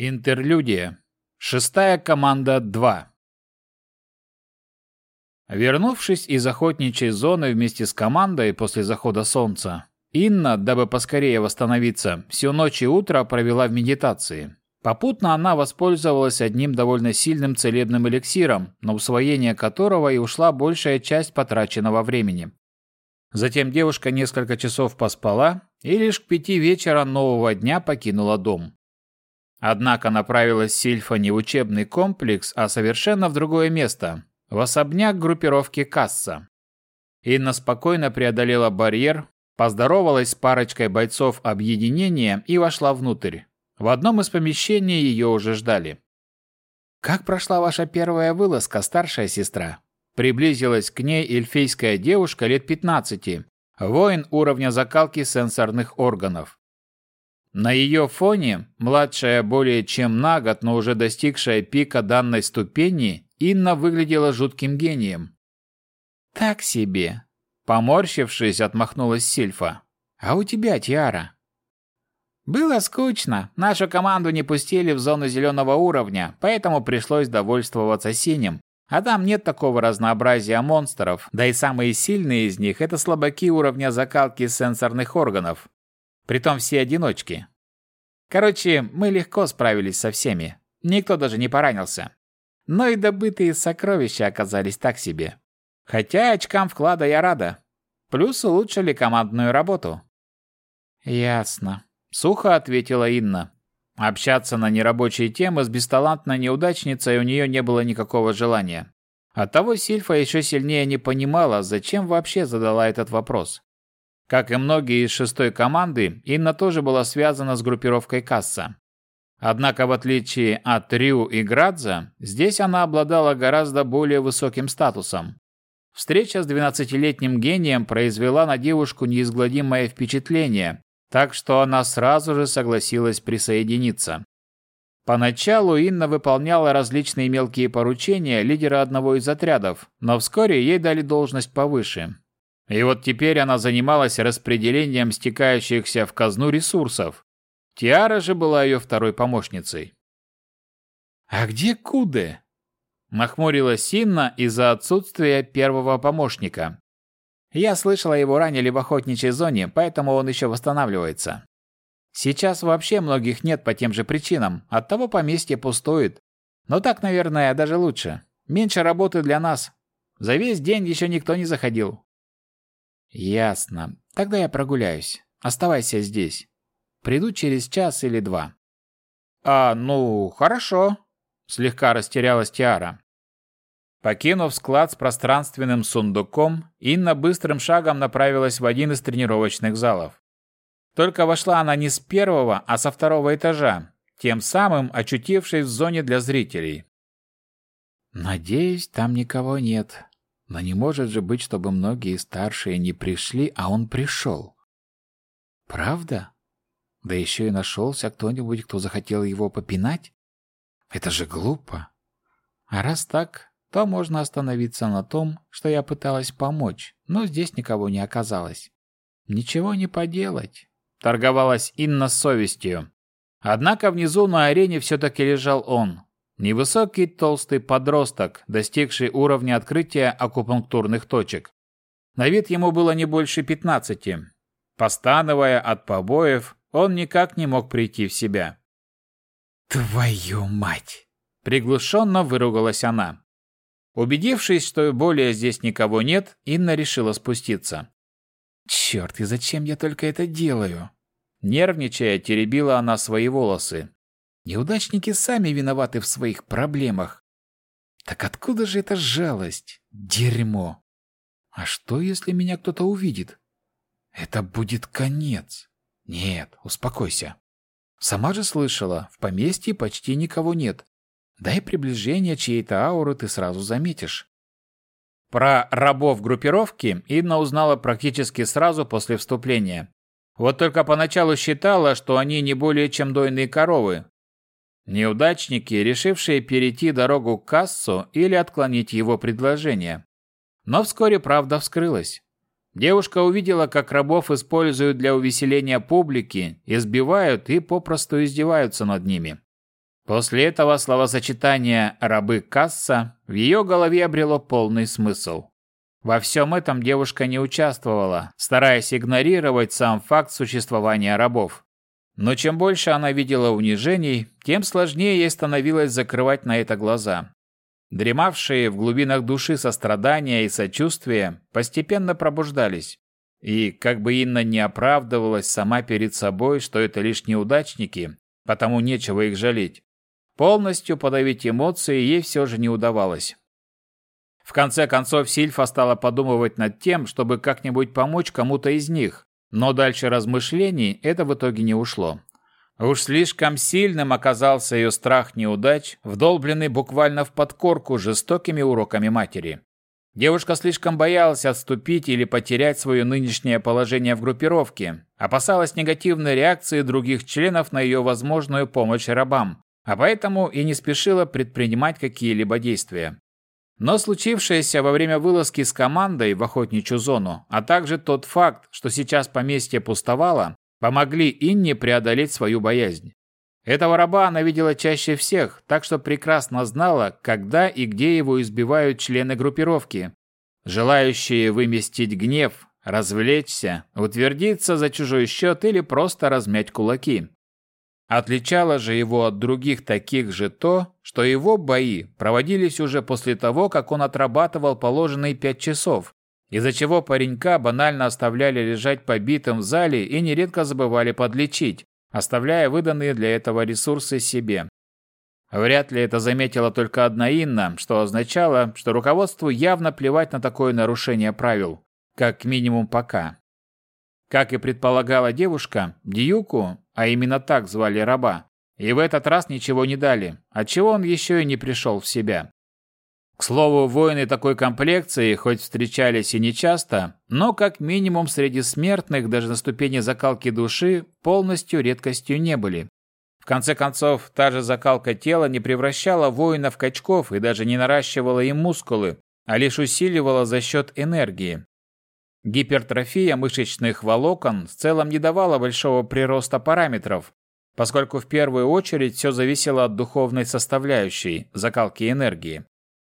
Интерлюдия. Шестая команда 2. Вернувшись из охотничьей зоны вместе с командой после захода солнца, Инна, дабы поскорее восстановиться, всю ночь и утро провела в медитации. Попутно она воспользовалась одним довольно сильным целебным эликсиром, на усвоение которого и ушла большая часть потраченного времени. Затем девушка несколько часов поспала и лишь к пяти вечера нового дня покинула дом. Однако направилась Сильфа не в учебный комплекс, а совершенно в другое место, в особняк группировки Касса. Инна спокойно преодолела барьер, поздоровалась с парочкой бойцов объединения и вошла внутрь. В одном из помещений ее уже ждали. «Как прошла ваша первая вылазка, старшая сестра?» Приблизилась к ней эльфийская девушка лет 15, воин уровня закалки сенсорных органов. На ее фоне, младшая более чем на год, но уже достигшая пика данной ступени, Инна выглядела жутким гением. «Так себе», — поморщившись, отмахнулась Сильфа. «А у тебя, Тиара?» «Было скучно. Нашу команду не пустили в зону зеленого уровня, поэтому пришлось довольствоваться синим. А там нет такого разнообразия монстров, да и самые сильные из них — это слабаки уровня закалки сенсорных органов. Притом все одиночки. Короче, мы легко справились со всеми. Никто даже не поранился. Но и добытые сокровища оказались так себе. Хотя очкам вклада я рада. Плюс улучшили командную работу. Ясно. Сухо ответила Инна. Общаться на нерабочие темы с бесталантной неудачницей у нее не было никакого желания. Оттого Сильфа еще сильнее не понимала, зачем вообще задала этот вопрос. Как и многие из шестой команды, Инна тоже была связана с группировкой Касса. Однако, в отличие от Рю и Градза, здесь она обладала гораздо более высоким статусом. Встреча с 12-летним гением произвела на девушку неизгладимое впечатление, так что она сразу же согласилась присоединиться. Поначалу Инна выполняла различные мелкие поручения лидера одного из отрядов, но вскоре ей дали должность повыше. И вот теперь она занималась распределением стекающихся в казну ресурсов. Тиара же была ее второй помощницей. «А где Куде?» Нахмурилась Синна из-за отсутствия первого помощника. «Я слышала, его ранили в охотничьей зоне, поэтому он еще восстанавливается. Сейчас вообще многих нет по тем же причинам, оттого поместье пустует. Но так, наверное, даже лучше. Меньше работы для нас. За весь день еще никто не заходил. Ясно. Тогда я прогуляюсь. Оставайся здесь. Приду через час или два. А, ну, хорошо. Слегка растерялась Тиара. Покинув склад с пространственным сундуком, Инна быстрым шагом направилась в один из тренировочных залов. Только вошла она не с первого, а со второго этажа, тем самым очутившись в зоне для зрителей. «Надеюсь, там никого нет», но не может же быть, чтобы многие старшие не пришли, а он пришел. Правда? Да еще и нашелся кто-нибудь, кто захотел его попинать? Это же глупо. А раз так, то можно остановиться на том, что я пыталась помочь, но здесь никого не оказалось. Ничего не поделать. Торговалась Инна совестью. Однако внизу на арене все-таки лежал он, Невысокий толстый подросток, достигший уровня открытия акупунктурных точек. На вид ему было не больше пятнадцати. Постановая от побоев, он никак не мог прийти в себя. «Твою мать!» – приглушенно выругалась она. Убедившись, что более здесь никого нет, Инна решила спуститься. «Черт, и зачем я только это делаю?» Нервничая, теребила она свои волосы. Неудачники сами виноваты в своих проблемах. Так откуда же эта жалость? Дерьмо. А что, если меня кто-то увидит? Это будет конец. Нет, успокойся. Сама же слышала, в поместье почти никого нет. Дай приближение чьей-то ауры ты сразу заметишь. Про рабов группировки Инна узнала практически сразу после вступления. Вот только поначалу считала, что они не более чем дойные коровы, Неудачники, решившие перейти дорогу к кассу или отклонить его предложение. Но вскоре правда вскрылась. Девушка увидела, как рабов используют для увеселения публики, избивают и попросту издеваются над ними. После этого словосочетание «рабы касса» в ее голове обрело полный смысл. Во всем этом девушка не участвовала, стараясь игнорировать сам факт существования рабов. Но чем больше она видела унижений, тем сложнее ей становилось закрывать на это глаза. Дремавшие в глубинах души сострадания и сочувствия постепенно пробуждались. И как бы Инна не оправдывалась сама перед собой, что это лишь неудачники, потому нечего их жалеть, полностью подавить эмоции ей все же не удавалось. В конце концов Сильфа стала подумывать над тем, чтобы как-нибудь помочь кому-то из них, но дальше размышлений это в итоге не ушло. Уж слишком сильным оказался ее страх неудач, вдолбленный буквально в подкорку жестокими уроками матери. Девушка слишком боялась отступить или потерять свое нынешнее положение в группировке, опасалась негативной реакции других членов на ее возможную помощь рабам, а поэтому и не спешила предпринимать какие-либо действия. Но случившееся во время вылазки с командой в охотничью зону, а также тот факт, что сейчас поместье пустовало, помогли Инне преодолеть свою боязнь. Этого раба она видела чаще всех, так что прекрасно знала, когда и где его избивают члены группировки, желающие выместить гнев, развлечься, утвердиться за чужой счет или просто размять кулаки. Отличало же его от других таких же то, что его бои проводились уже после того, как он отрабатывал положенные пять часов, из-за чего паренька банально оставляли лежать побитым в зале и нередко забывали подлечить, оставляя выданные для этого ресурсы себе. Вряд ли это заметила только одна Инна, что означало, что руководству явно плевать на такое нарушение правил, как минимум пока. Как и предполагала девушка, Дьюку, а именно так звали раба, и в этот раз ничего не дали, отчего он еще и не пришел в себя. К слову, воины такой комплекции хоть встречались и нечасто, но как минимум среди смертных даже на ступени закалки души полностью редкостью не были. В конце концов, та же закалка тела не превращала воина в качков и даже не наращивала им мускулы, а лишь усиливала за счет энергии. Гипертрофия мышечных волокон в целом не давала большого прироста параметров, поскольку в первую очередь все зависело от духовной составляющей – закалки энергии.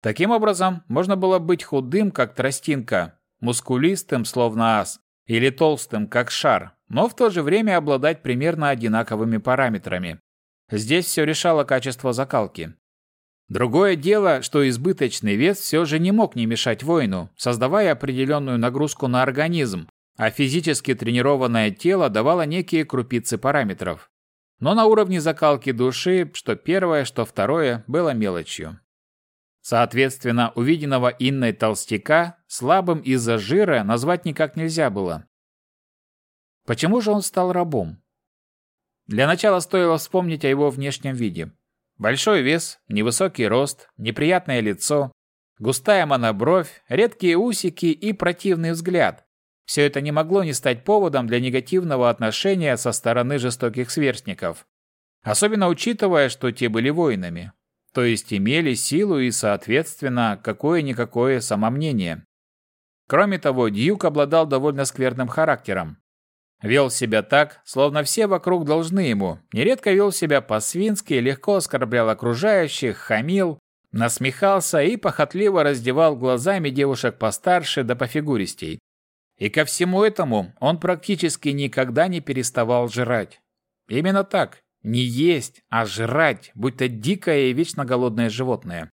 Таким образом, можно было быть худым, как тростинка, мускулистым, словно ас, или толстым, как шар, но в то же время обладать примерно одинаковыми параметрами. Здесь все решало качество закалки. Другое дело, что избыточный вес все же не мог не мешать воину, создавая определенную нагрузку на организм, а физически тренированное тело давало некие крупицы параметров. Но на уровне закалки души, что первое, что второе, было мелочью. Соответственно, увиденного Инной толстяка слабым из-за жира назвать никак нельзя было. Почему же он стал рабом? Для начала стоило вспомнить о его внешнем виде. Большой вес, невысокий рост, неприятное лицо, густая монобровь, редкие усики и противный взгляд. Все это не могло не стать поводом для негативного отношения со стороны жестоких сверстников. Особенно учитывая, что те были воинами то есть имели силу и, соответственно, какое-никакое самомнение. Кроме того, Дьюк обладал довольно скверным характером. Вел себя так, словно все вокруг должны ему, нередко вел себя по-свински, легко оскорблял окружающих, хамил, насмехался и похотливо раздевал глазами девушек постарше да пофигуристей. И ко всему этому он практически никогда не переставал жрать. Именно так, не есть, а жрать, будто дикое и вечно голодное животное.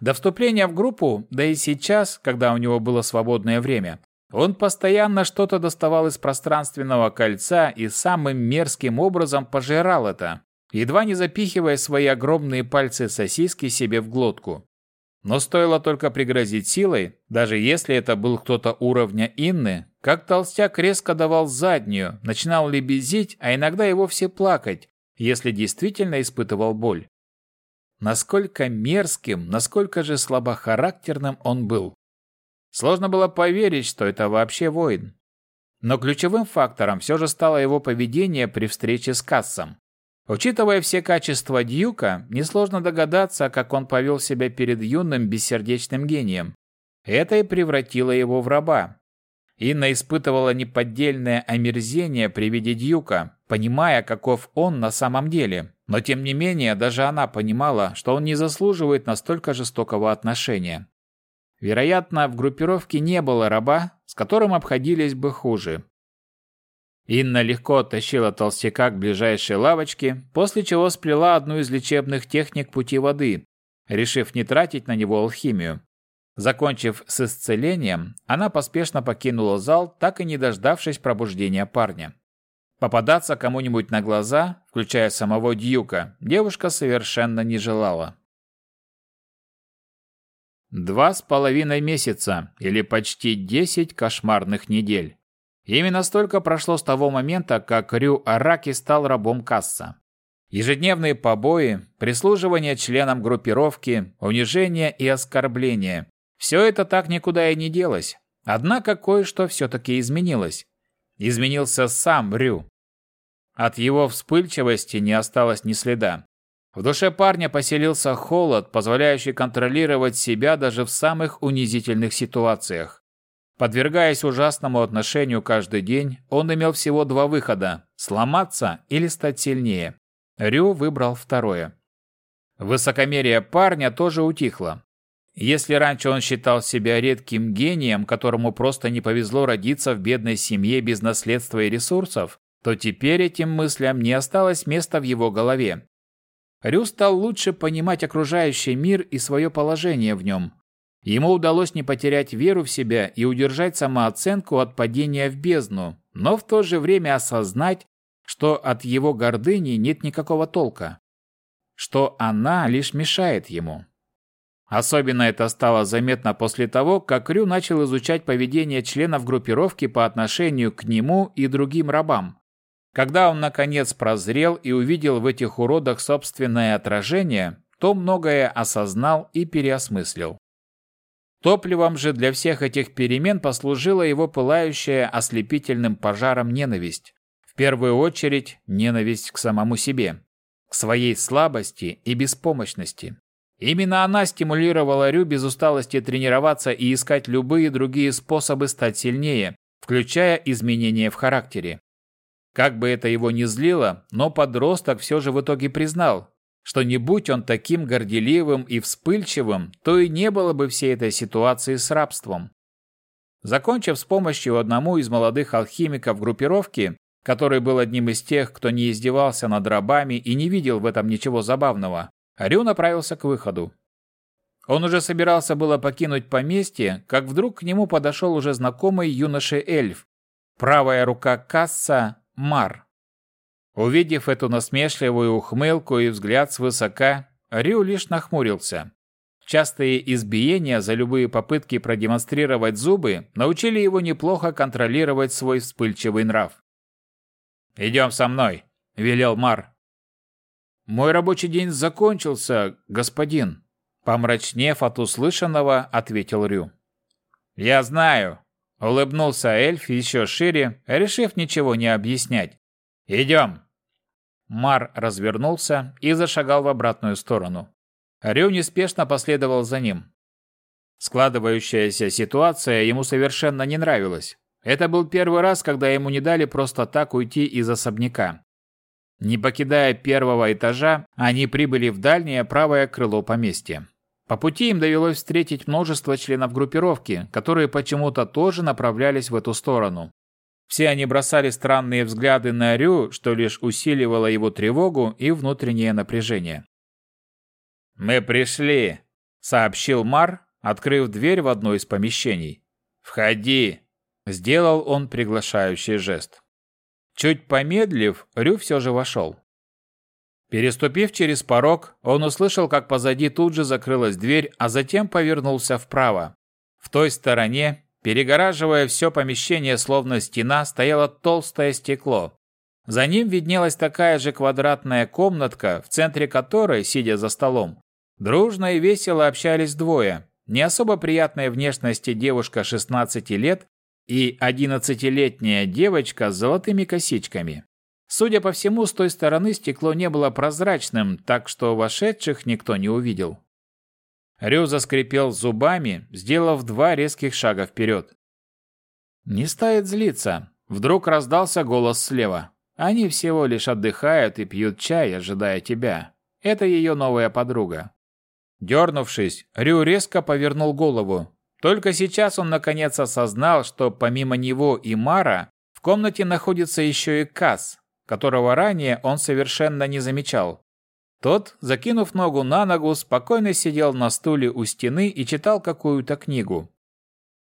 До вступления в группу, да и сейчас, когда у него было свободное время, он постоянно что-то доставал из пространственного кольца и самым мерзким образом пожирал это, едва не запихивая свои огромные пальцы сосиски себе в глотку. Но стоило только пригрозить силой, даже если это был кто-то уровня Инны, как толстяк резко давал заднюю, начинал лебезить, а иногда и вовсе плакать, если действительно испытывал боль. Насколько мерзким, насколько же слабохарактерным он был. Сложно было поверить, что это вообще воин. Но ключевым фактором все же стало его поведение при встрече с Кассом. Учитывая все качества Дьюка, несложно догадаться, как он повел себя перед юным бессердечным гением. Это и превратило его в раба. Инна испытывала неподдельное омерзение при виде Дьюка, понимая, каков он на самом деле. Но тем не менее, даже она понимала, что он не заслуживает настолько жестокого отношения. Вероятно, в группировке не было раба, с которым обходились бы хуже. Инна легко оттащила толстяка к ближайшей лавочке, после чего сплела одну из лечебных техник пути воды, решив не тратить на него алхимию. Закончив с исцелением, она поспешно покинула зал, так и не дождавшись пробуждения парня. Попадаться кому-нибудь на глаза, включая самого Дьюка, девушка совершенно не желала. Два с половиной месяца, или почти десять кошмарных недель. Именно столько прошло с того момента, как Рю Араки стал рабом Касса. Ежедневные побои, прислуживание членам группировки, унижение и оскорбление. Все это так никуда и не делось. Однако кое-что все-таки изменилось. Изменился сам Рю. От его вспыльчивости не осталось ни следа. В душе парня поселился холод, позволяющий контролировать себя даже в самых унизительных ситуациях. Подвергаясь ужасному отношению каждый день, он имел всего два выхода – сломаться или стать сильнее. Рю выбрал второе. Высокомерие парня тоже утихло. Если раньше он считал себя редким гением, которому просто не повезло родиться в бедной семье без наследства и ресурсов, то теперь этим мыслям не осталось места в его голове. Рю стал лучше понимать окружающий мир и свое положение в нем. Ему удалось не потерять веру в себя и удержать самооценку от падения в бездну, но в то же время осознать, что от его гордыни нет никакого толка, что она лишь мешает ему. Особенно это стало заметно после того, как Рю начал изучать поведение членов группировки по отношению к нему и другим рабам. Когда он наконец прозрел и увидел в этих уродах собственное отражение, то многое осознал и переосмыслил. Топливом же для всех этих перемен послужила его пылающая ослепительным пожаром ненависть. В первую очередь, ненависть к самому себе, к своей слабости и беспомощности. Именно она стимулировала Рю без усталости тренироваться и искать любые другие способы стать сильнее, включая изменения в характере. Как бы это его ни злило, но подросток все же в итоге признал, что не будь он таким горделивым и вспыльчивым, то и не было бы всей этой ситуации с рабством. Закончив с помощью одному из молодых алхимиков группировки, который был одним из тех, кто не издевался над рабами и не видел в этом ничего забавного, Рю направился к выходу. Он уже собирался было покинуть поместье, как вдруг к нему подошел уже знакомый юноша-эльф, правая рука Касса Мар. Увидев эту насмешливую ухмылку и взгляд свысока, Рю лишь нахмурился. Частые избиения за любые попытки продемонстрировать зубы научили его неплохо контролировать свой вспыльчивый нрав. «Идем со мной», — велел Мар. «Мой рабочий день закончился, господин», — помрачнев от услышанного, ответил Рю. «Я знаю», Улыбнулся эльф еще шире, решив ничего не объяснять. «Идем!» Мар развернулся и зашагал в обратную сторону. Рю неспешно последовал за ним. Складывающаяся ситуация ему совершенно не нравилась. Это был первый раз, когда ему не дали просто так уйти из особняка. Не покидая первого этажа, они прибыли в дальнее правое крыло поместья. По пути им довелось встретить множество членов группировки, которые почему-то тоже направлялись в эту сторону. Все они бросали странные взгляды на Рю, что лишь усиливало его тревогу и внутреннее напряжение. «Мы пришли», — сообщил Мар, открыв дверь в одно из помещений. «Входи», — сделал он приглашающий жест. Чуть помедлив, Рю все же вошел. Переступив через порог, он услышал, как позади тут же закрылась дверь, а затем повернулся вправо. В той стороне, перегораживая все помещение словно стена, стояло толстое стекло. За ним виднелась такая же квадратная комнатка, в центре которой, сидя за столом, дружно и весело общались двое. Не особо приятной внешности девушка 16 лет и 11-летняя девочка с золотыми косичками. Судя по всему, с той стороны стекло не было прозрачным, так что вошедших никто не увидел. Рю заскрипел зубами, сделав два резких шага вперед. «Не стоит злиться», — вдруг раздался голос слева. Они всего лишь отдыхают и пьют чай, ожидая тебя. Это ее новая подруга. Дернувшись, Рю резко повернул голову. Только сейчас он наконец осознал, что помимо него и Мара в комнате находится еще и Касс, которого ранее он совершенно не замечал. Тот, закинув ногу на ногу, спокойно сидел на стуле у стены и читал какую-то книгу.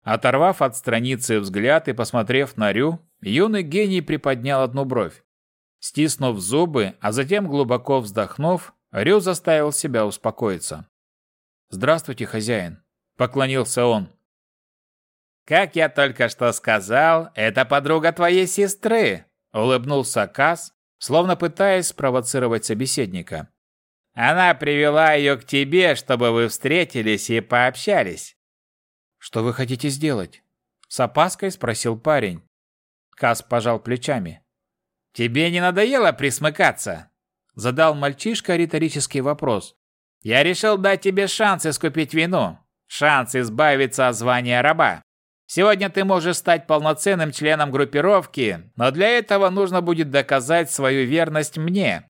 Оторвав от страницы взгляд и посмотрев на Рю, юный гений приподнял одну бровь. Стиснув зубы, а затем глубоко вздохнув, Рю заставил себя успокоиться. «Здравствуйте, хозяин», — поклонился он. «Как я только что сказал, это подруга твоей сестры», — улыбнулся Кас, словно пытаясь спровоцировать собеседника. «Она привела ее к тебе, чтобы вы встретились и пообщались». «Что вы хотите сделать?» — с опаской спросил парень. Кас пожал плечами. «Тебе не надоело присмыкаться?» — задал мальчишка риторический вопрос. «Я решил дать тебе шанс искупить вину, шанс избавиться от звания раба. Сегодня ты можешь стать полноценным членом группировки, но для этого нужно будет доказать свою верность мне.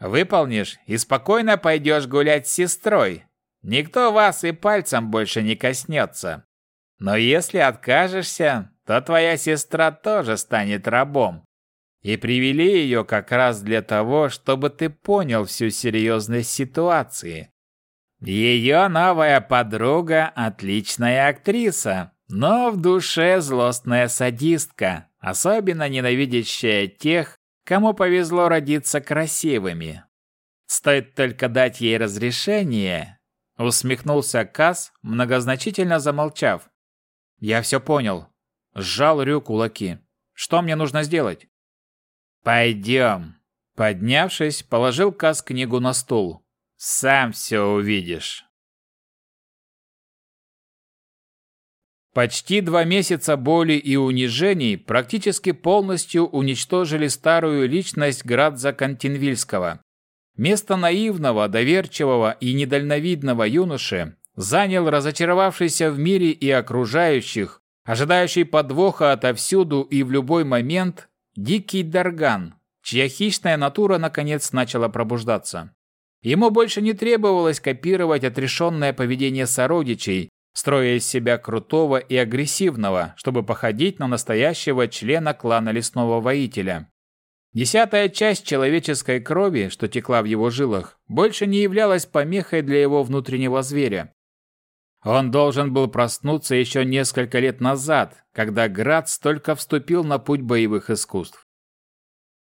Выполнишь и спокойно пойдешь гулять с сестрой. Никто вас и пальцем больше не коснется. Но если откажешься, то твоя сестра тоже станет рабом. И привели ее как раз для того, чтобы ты понял всю серьезность ситуации. Ее новая подруга – отличная актриса, но в душе злостная садистка, особенно ненавидящая тех, кому повезло родиться красивыми. Стоит только дать ей разрешение, усмехнулся Кас, многозначительно замолчав. Я все понял. Сжал Рю кулаки. Что мне нужно сделать? Пойдем. Поднявшись, положил Кас книгу на стул. Сам все увидишь. Почти два месяца боли и унижений практически полностью уничтожили старую личность Градза Кантинвильского. Место наивного, доверчивого и недальновидного юноши занял разочаровавшийся в мире и окружающих, ожидающий подвоха отовсюду и в любой момент, дикий Дарган, чья хищная натура наконец начала пробуждаться. Ему больше не требовалось копировать отрешенное поведение сородичей, строя из себя крутого и агрессивного, чтобы походить на настоящего члена клана лесного воителя. Десятая часть человеческой крови, что текла в его жилах, больше не являлась помехой для его внутреннего зверя. Он должен был проснуться еще несколько лет назад, когда Грац только вступил на путь боевых искусств.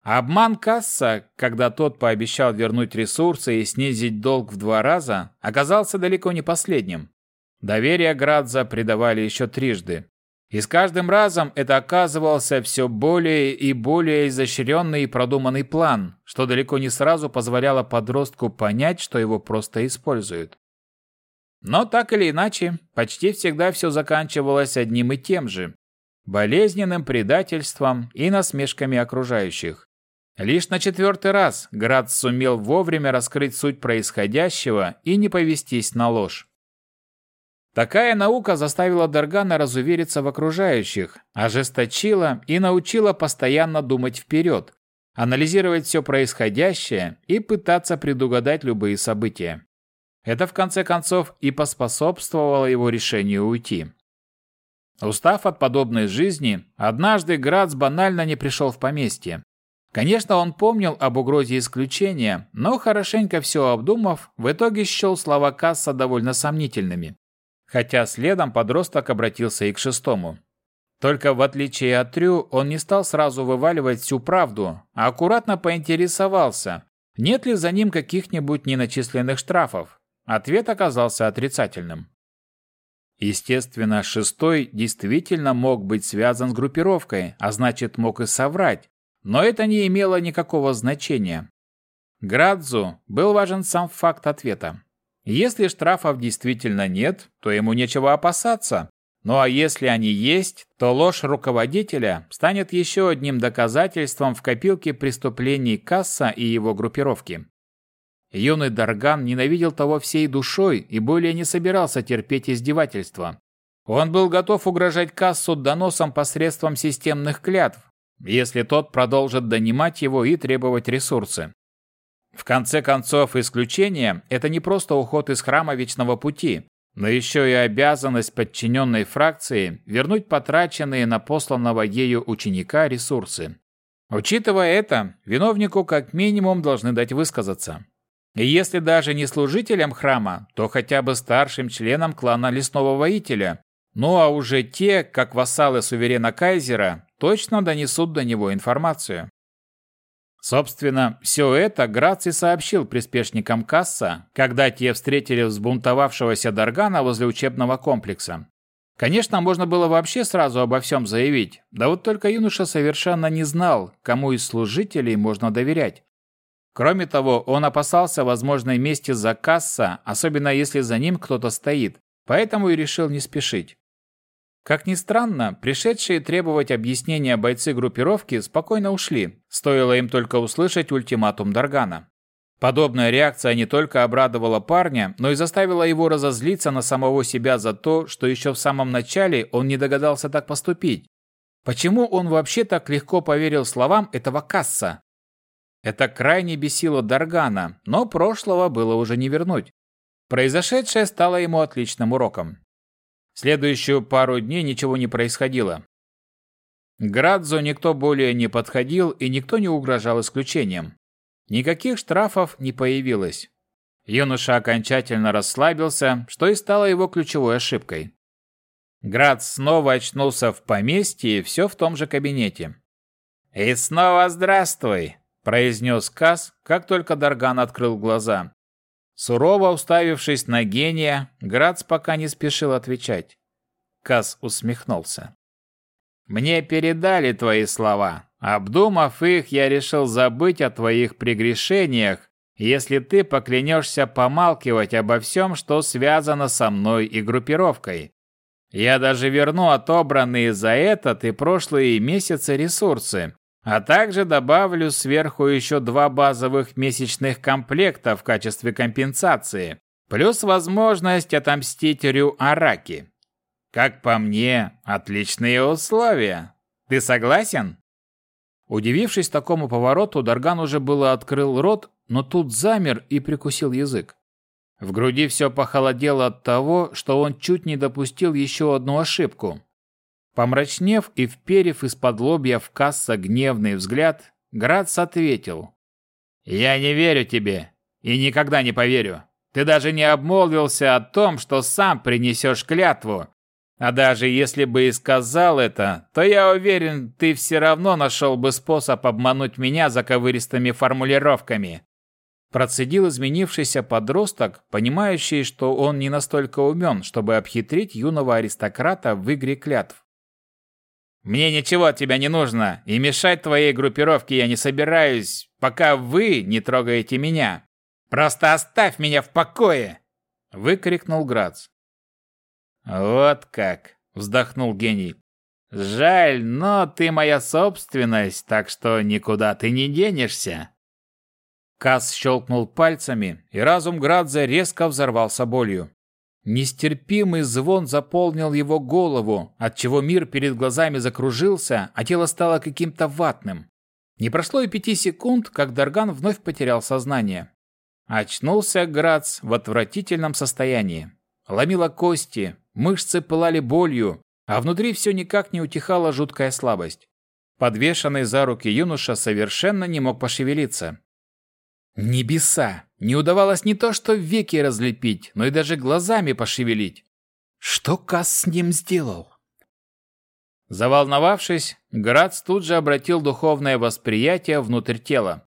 Обман Касса, когда тот пообещал вернуть ресурсы и снизить долг в два раза, оказался далеко не последним. Доверие Градза предавали еще трижды. И с каждым разом это оказывался все более и более изощренный и продуманный план, что далеко не сразу позволяло подростку понять, что его просто используют. Но так или иначе, почти всегда все заканчивалось одним и тем же – болезненным предательством и насмешками окружающих. Лишь на четвертый раз Градз сумел вовремя раскрыть суть происходящего и не повестись на ложь. Такая наука заставила Даргана разувериться в окружающих, ожесточила и научила постоянно думать вперед, анализировать все происходящее и пытаться предугадать любые события. Это в конце концов и поспособствовало его решению уйти. Устав от подобной жизни, однажды Грац банально не пришел в поместье. Конечно, он помнил об угрозе исключения, но хорошенько все обдумав, в итоге счел слова Касса довольно сомнительными хотя следом подросток обратился и к шестому. Только в отличие от Трю, он не стал сразу вываливать всю правду, а аккуратно поинтересовался, нет ли за ним каких-нибудь неначисленных штрафов. Ответ оказался отрицательным. Естественно, шестой действительно мог быть связан с группировкой, а значит мог и соврать, но это не имело никакого значения. Градзу был важен сам факт ответа. Если штрафов действительно нет, то ему нечего опасаться. Ну а если они есть, то ложь руководителя станет еще одним доказательством в копилке преступлений Касса и его группировки. Юный Дарган ненавидел того всей душой и более не собирался терпеть издевательства. Он был готов угрожать Кассу доносом посредством системных клятв, если тот продолжит донимать его и требовать ресурсы. В конце концов, исключение – это не просто уход из храма Вечного Пути, но еще и обязанность подчиненной фракции вернуть потраченные на посланного ею ученика ресурсы. Учитывая это, виновнику как минимум должны дать высказаться. И если даже не служителям храма, то хотя бы старшим членам клана Лесного Воителя. Ну а уже те, как вассалы суверена Кайзера, точно донесут до него информацию. Собственно, все это Граций сообщил приспешникам Касса, когда те встретили взбунтовавшегося Даргана возле учебного комплекса. Конечно, можно было вообще сразу обо всем заявить, да вот только юноша совершенно не знал, кому из служителей можно доверять. Кроме того, он опасался возможной мести за касса, особенно если за ним кто-то стоит, поэтому и решил не спешить. Как ни странно, пришедшие требовать объяснения бойцы группировки спокойно ушли, стоило им только услышать ультиматум Даргана. Подобная реакция не только обрадовала парня, но и заставила его разозлиться на самого себя за то, что еще в самом начале он не догадался так поступить. Почему он вообще так легко поверил словам этого касса? Это крайне бесило Даргана, но прошлого было уже не вернуть. Произошедшее стало ему отличным уроком. Следующую пару дней ничего не происходило. Градзу никто более не подходил и никто не угрожал исключением. Никаких штрафов не появилось. Юноша окончательно расслабился, что и стало его ключевой ошибкой. Град снова очнулся в поместье, все в том же кабинете. «И снова здравствуй!» произнес Кас, как только Дарган открыл глаза. Сурово уставившись на гения, Грац пока не спешил отвечать. Кас усмехнулся. «Мне передали твои слова. Обдумав их, я решил забыть о твоих прегрешениях, если ты поклянешься помалкивать обо всем, что связано со мной и группировкой. Я даже верну отобранные за этот и прошлые месяцы ресурсы, а также добавлю сверху еще два базовых месячных комплекта в качестве компенсации, плюс возможность отомстить Рю Араки. Как по мне, отличные условия. Ты согласен? Удивившись такому повороту, Дарган уже было открыл рот, но тут замер и прикусил язык. В груди все похолодело от того, что он чуть не допустил еще одну ошибку. Помрачнев и вперев из-под лобья в касса гневный взгляд, Грац ответил. «Я не верю тебе и никогда не поверю. Ты даже не обмолвился о том, что сам принесешь клятву. А даже если бы и сказал это, то я уверен, ты все равно нашел бы способ обмануть меня заковыристыми формулировками». Процедил изменившийся подросток, понимающий, что он не настолько умен, чтобы обхитрить юного аристократа в игре клятв. Мне ничего от тебя не нужно, и мешать твоей группировке я не собираюсь, пока вы не трогаете меня. Просто оставь меня в покое!» — выкрикнул Грац. «Вот как!» — вздохнул гений. «Жаль, но ты моя собственность, так что никуда ты не денешься!» Кас щелкнул пальцами, и разум Градза резко взорвался болью. Нестерпимый звон заполнил его голову, отчего мир перед глазами закружился, а тело стало каким-то ватным. Не прошло и пяти секунд, как Дарган вновь потерял сознание. Очнулся Грац в отвратительном состоянии. Ломило кости, мышцы пылали болью, а внутри все никак не утихала жуткая слабость. Подвешенный за руки юноша совершенно не мог пошевелиться. Небеса! Не удавалось не то что веки разлепить, но и даже глазами пошевелить. Что Кас с ним сделал? Заволновавшись, Грац тут же обратил духовное восприятие внутрь тела.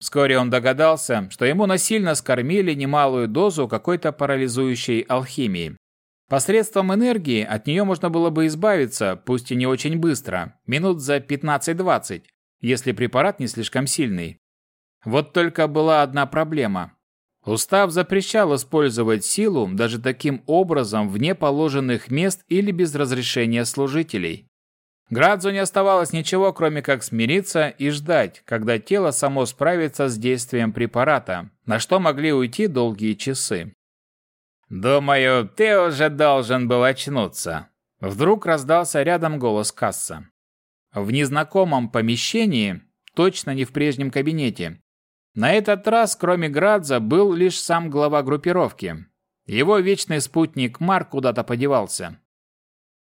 Вскоре он догадался, что ему насильно скормили немалую дозу какой-то парализующей алхимии. Посредством энергии от нее можно было бы избавиться, пусть и не очень быстро, минут за 15-20, если препарат не слишком сильный. Вот только была одна проблема. Устав запрещал использовать силу даже таким образом вне положенных мест или без разрешения служителей. Градзу не оставалось ничего, кроме как смириться и ждать, когда тело само справится с действием препарата, на что могли уйти долгие часы. «Думаю, ты уже должен был очнуться», Вдруг раздался рядом голос Касса. в незнакомом помещении, точно не в прежнем кабинете. На этот раз, кроме Градза, был лишь сам глава группировки. Его вечный спутник Марк куда-то подевался.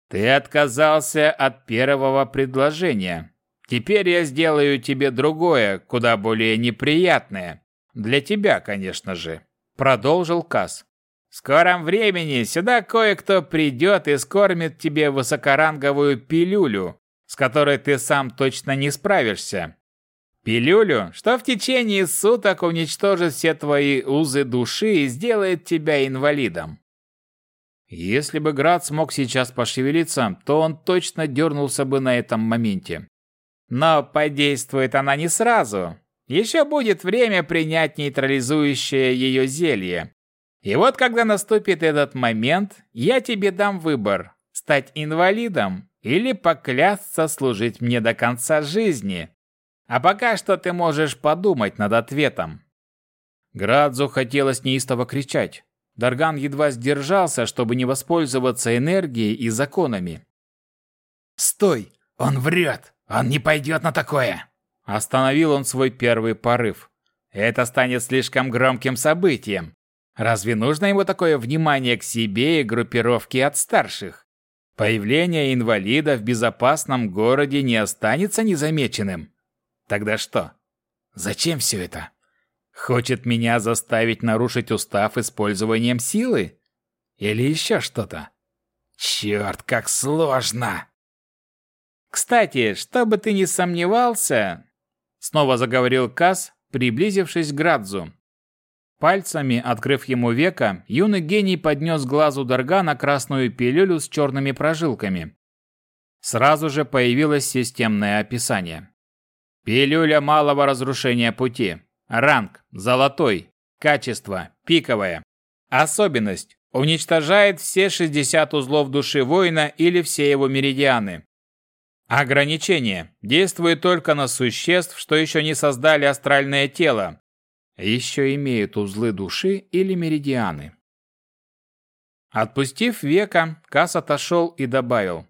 «Ты отказался от первого предложения. Теперь я сделаю тебе другое, куда более неприятное. Для тебя, конечно же», — продолжил Касс. В скором времени сюда кое-кто придет и скормит тебе высокоранговую пилюлю, с которой ты сам точно не справишься. Пилюлю, что в течение суток уничтожит все твои узы души и сделает тебя инвалидом. Если бы Град смог сейчас пошевелиться, то он точно дернулся бы на этом моменте. Но подействует она не сразу. Еще будет время принять нейтрализующее ее зелье. И вот когда наступит этот момент, я тебе дам выбор – стать инвалидом или поклясться служить мне до конца жизни. А пока что ты можешь подумать над ответом. Градзу хотелось неистово кричать. Дарган едва сдержался, чтобы не воспользоваться энергией и законами. «Стой! Он врет! Он не пойдет на такое!» Остановил он свой первый порыв. Это станет слишком громким событием. Разве нужно ему такое внимание к себе и группировке от старших? Появление инвалида в безопасном городе не останется незамеченным. Тогда что? Зачем все это? Хочет меня заставить нарушить устав использованием силы? Или еще что-то? Черт, как сложно! Кстати, чтобы ты не сомневался, снова заговорил Кас, приблизившись к Градзу. Пальцами, открыв ему века, юный гений поднес глазу Даргана красную пилюлю с черными прожилками. Сразу же появилось системное описание. Пилюля малого разрушения пути. Ранг – золотой. Качество – пиковое. Особенность – уничтожает все 60 узлов души воина или все его меридианы. Ограничение – действует только на существ, что еще не создали астральное тело, еще имеют узлы души или меридианы. Отпустив века, Кас отошел и добавил.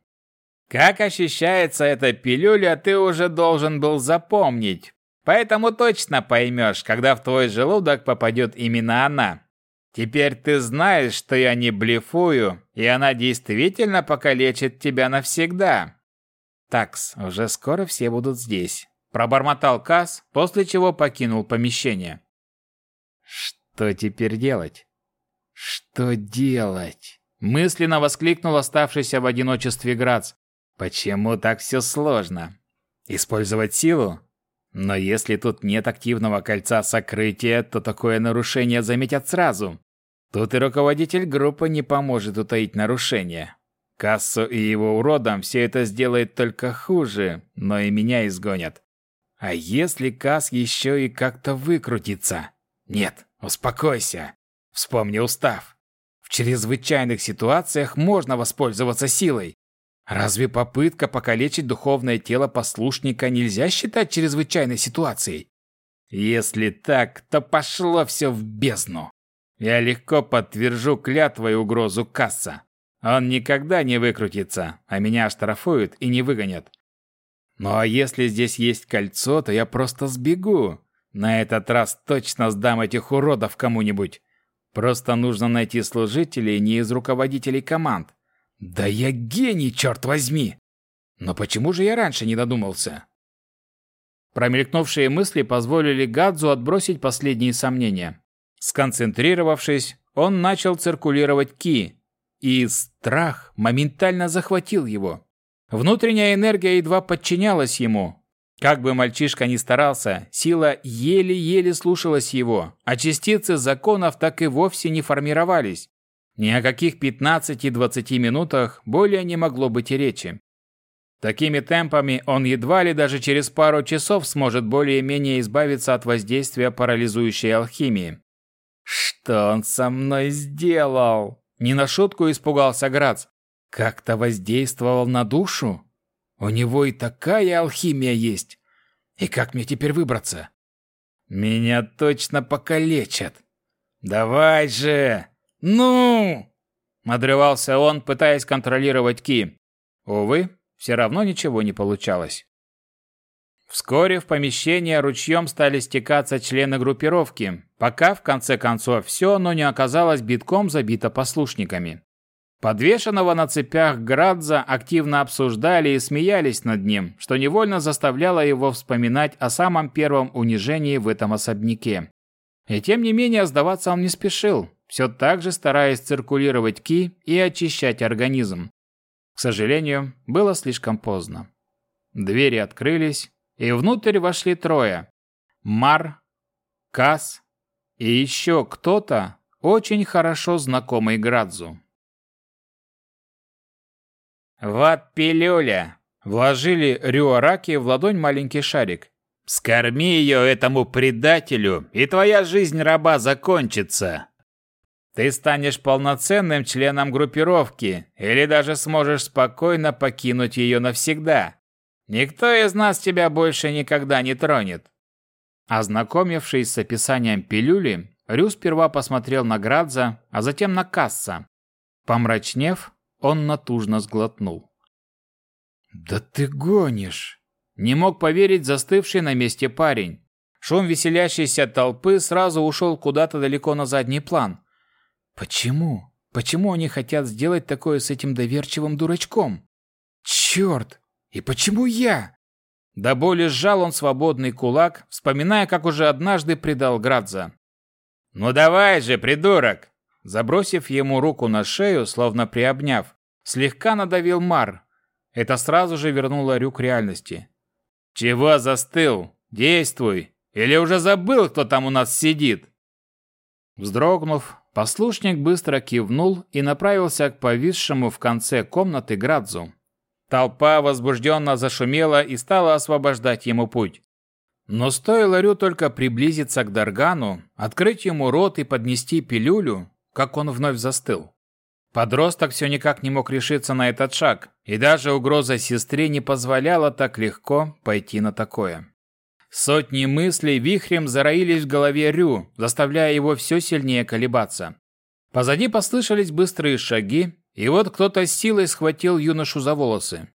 «Как ощущается эта пилюля, ты уже должен был запомнить. Поэтому точно поймешь, когда в твой желудок попадет именно она. Теперь ты знаешь, что я не блефую, и она действительно покалечит тебя навсегда». «Такс, уже скоро все будут здесь», – пробормотал Кас, после чего покинул помещение. Что теперь делать? Что делать? Мысленно воскликнул оставшийся в одиночестве Грац. Почему так все сложно? Использовать силу? Но если тут нет активного кольца сокрытия, то такое нарушение заметят сразу. Тут и руководитель группы не поможет утаить нарушение. Кассу и его уродам все это сделает только хуже, но и меня изгонят. А если Касс еще и как-то выкрутится? Нет, успокойся. Вспомни устав. В чрезвычайных ситуациях можно воспользоваться силой. Разве попытка покалечить духовное тело послушника нельзя считать чрезвычайной ситуацией? Если так, то пошло все в бездну. Я легко подтвержу клятвой угрозу Касса. Он никогда не выкрутится, а меня оштрафуют и не выгонят. Ну а если здесь есть кольцо, то я просто сбегу. На этот раз точно сдам этих уродов кому-нибудь. Просто нужно найти служителей не из руководителей команд. Да я гений, черт возьми! Но почему же я раньше не додумался? Промелькнувшие мысли позволили Гадзу отбросить последние сомнения. Сконцентрировавшись, он начал циркулировать ки, и страх моментально захватил его. Внутренняя энергия едва подчинялась ему, как бы мальчишка ни старался, сила еле-еле слушалась его, а частицы законов так и вовсе не формировались. Ни о каких 15-20 минутах более не могло быть и речи. Такими темпами он едва ли даже через пару часов сможет более-менее избавиться от воздействия парализующей алхимии. «Что он со мной сделал?» Не на шутку испугался Грац. «Как-то воздействовал на душу?» У него и такая алхимия есть. И как мне теперь выбраться? Меня точно покалечат. Давай же! Ну! Надрывался он, пытаясь контролировать Ки. Увы, все равно ничего не получалось. Вскоре в помещение ручьем стали стекаться члены группировки, пока в конце концов все оно не оказалось битком забито послушниками. Подвешенного на цепях Градза активно обсуждали и смеялись над ним, что невольно заставляло его вспоминать о самом первом унижении в этом особняке. И тем не менее сдаваться он не спешил, все так же стараясь циркулировать ки и очищать организм. К сожалению, было слишком поздно. Двери открылись, и внутрь вошли трое. Мар, Кас и еще кто-то, очень хорошо знакомый Градзу. «Вот пилюля!» Вложили Рюараки в ладонь маленький шарик. «Скорми ее этому предателю, и твоя жизнь раба закончится!» Ты станешь полноценным членом группировки или даже сможешь спокойно покинуть ее навсегда. Никто из нас тебя больше никогда не тронет. Ознакомившись с описанием пилюли, Рю сперва посмотрел на Градза, а затем на Касса. Помрачнев, он натужно сглотнул. «Да ты гонишь!» Не мог поверить застывший на месте парень. Шум веселящейся толпы сразу ушел куда-то далеко на задний план. Почему? Почему они хотят сделать такое с этим доверчивым дурачком? Черт! И почему я? До боли сжал он свободный кулак, вспоминая, как уже однажды предал Градза. «Ну давай же, придурок!» Забросив ему руку на шею, словно приобняв, слегка надавил Мар. Это сразу же вернуло Рю к реальности. «Чего застыл? Действуй! Или уже забыл, кто там у нас сидит?» Вздрогнув, послушник быстро кивнул и направился к повисшему в конце комнаты Градзу. Толпа возбужденно зашумела и стала освобождать ему путь. Но стоило Рю только приблизиться к Даргану, открыть ему рот и поднести пилюлю, как он вновь застыл. Подросток все никак не мог решиться на этот шаг, и даже угроза сестре не позволяла так легко пойти на такое. Сотни мыслей вихрем зароились в голове Рю, заставляя его все сильнее колебаться. Позади послышались быстрые шаги, и вот кто-то с силой схватил юношу за волосы.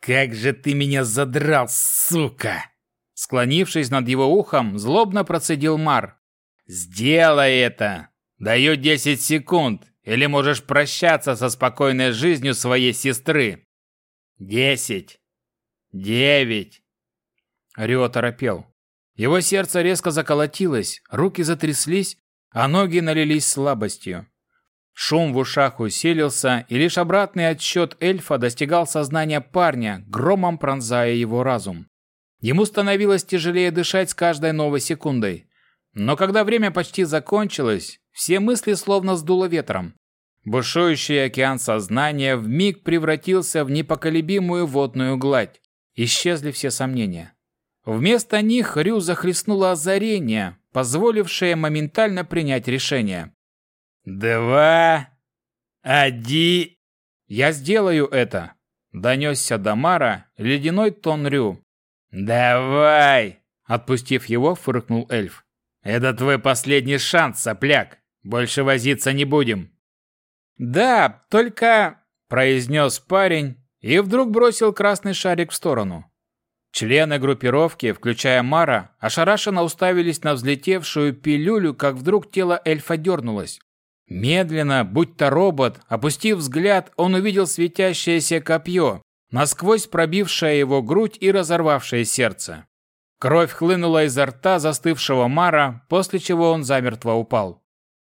«Как же ты меня задрал, сука!» Склонившись над его ухом, злобно процедил Мар. «Сделай это! Даю десять секунд, или можешь прощаться со спокойной жизнью своей сестры. Десять. Девять. Рио торопел. Его сердце резко заколотилось, руки затряслись, а ноги налились слабостью. Шум в ушах усилился, и лишь обратный отсчет эльфа достигал сознания парня, громом пронзая его разум. Ему становилось тяжелее дышать с каждой новой секундой. Но когда время почти закончилось, все мысли словно сдуло ветром. Бушующий океан сознания вмиг превратился в непоколебимую водную гладь. Исчезли все сомнения. Вместо них Рю захлестнуло озарение, позволившее моментально принять решение. «Два... один...» «Я сделаю это!» — донесся до Мара ледяной тон Рю. «Давай!» — отпустив его, фыркнул эльф. «Это твой последний шанс, сопляк! Больше возиться не будем!» «Да, только...» — произнес парень и вдруг бросил красный шарик в сторону. Члены группировки, включая Мара, ошарашенно уставились на взлетевшую пилюлю, как вдруг тело эльфа дернулось. Медленно, будь-то робот, опустив взгляд, он увидел светящееся копье, насквозь пробившее его грудь и разорвавшее сердце. Кровь хлынула изо рта застывшего Мара, после чего он замертво упал.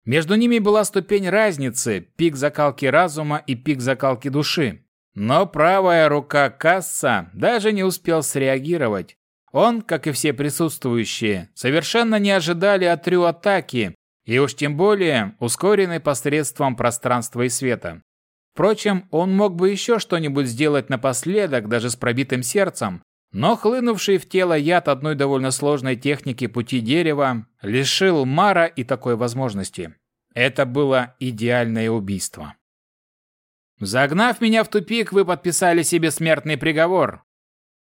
Между ними была ступень разницы, пик закалки разума и пик закалки души. Но правая рука Касса даже не успел среагировать. Он, как и все присутствующие, совершенно не ожидали от Рю атаки, и уж тем более ускоренной посредством пространства и света. Впрочем, он мог бы еще что-нибудь сделать напоследок, даже с пробитым сердцем, но хлынувший в тело яд одной довольно сложной техники пути дерева лишил Мара и такой возможности. Это было идеальное убийство. Загнав меня в тупик, вы подписали себе смертный приговор.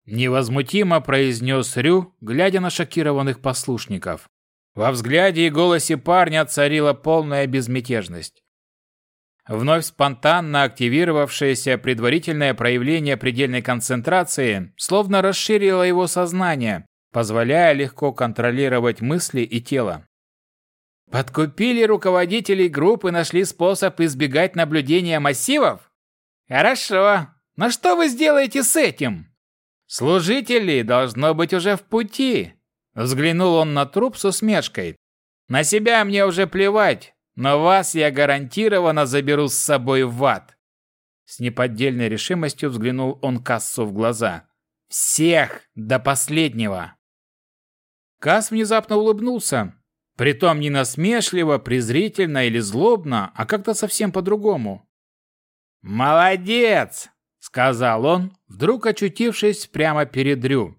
Невозмутимо произнес Рю, глядя на шокированных послушников. Во взгляде и голосе парня царила полная безмятежность. Вновь спонтанно активировавшееся предварительное проявление предельной концентрации словно расширило его сознание, позволяя легко контролировать мысли и тело. Подкупили руководителей группы, нашли способ избегать наблюдения массивов? Хорошо. Но что вы сделаете с этим? Служители должно быть уже в пути. Взглянул он на труп с усмешкой. На себя мне уже плевать, но вас я гарантированно заберу с собой в ад. С неподдельной решимостью взглянул он Кассу в глаза. Всех до последнего. Касс внезапно улыбнулся, Притом не насмешливо, презрительно или злобно, а как-то совсем по-другому. «Молодец!» — сказал он, вдруг очутившись прямо перед Дрю.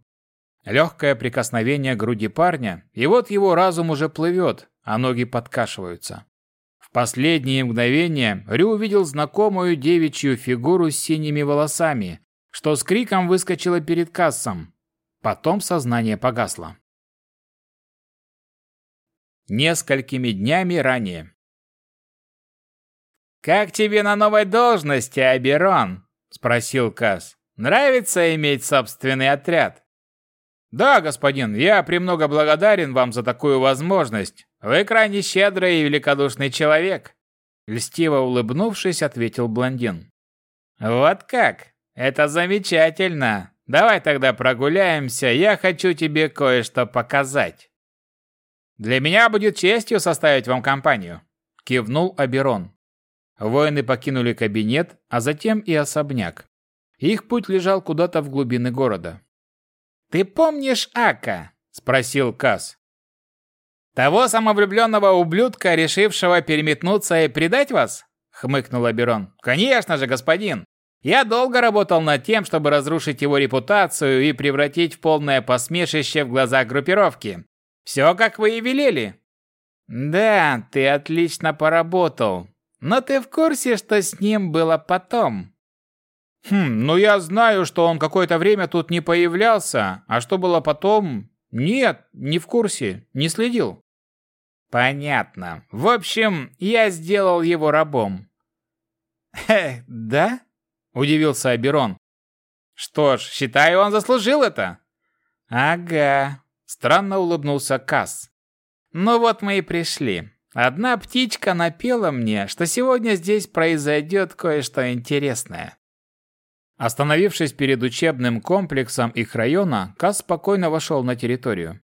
Легкое прикосновение к груди парня, и вот его разум уже плывет, а ноги подкашиваются. В последние мгновения Рю увидел знакомую девичью фигуру с синими волосами, что с криком выскочила перед кассом. Потом сознание погасло несколькими днями ранее. «Как тебе на новой должности, Аберон?» – спросил Кас. «Нравится иметь собственный отряд?» «Да, господин, я премного благодарен вам за такую возможность. Вы крайне щедрый и великодушный человек», – льстиво улыбнувшись, ответил блондин. «Вот как? Это замечательно. Давай тогда прогуляемся, я хочу тебе кое-что показать». «Для меня будет честью составить вам компанию», – кивнул Аберон. Воины покинули кабинет, а затем и особняк. Их путь лежал куда-то в глубины города. «Ты помнишь Ака?» – спросил Кас. «Того самовлюбленного ублюдка, решившего переметнуться и предать вас?» – хмыкнул Аберон. «Конечно же, господин! Я долго работал над тем, чтобы разрушить его репутацию и превратить в полное посмешище в глазах группировки. Все, как вы и велели. Да, ты отлично поработал. Но ты в курсе, что с ним было потом? Хм, ну я знаю, что он какое-то время тут не появлялся, а что было потом? Нет, не в курсе, не следил. Понятно. В общем, я сделал его рабом. Хе, да? Удивился Аберон. Что ж, считаю, он заслужил это. Ага, Странно улыбнулся Касс. «Ну вот мы и пришли. Одна птичка напела мне, что сегодня здесь произойдет кое-что интересное». Остановившись перед учебным комплексом их района, Касс спокойно вошел на территорию.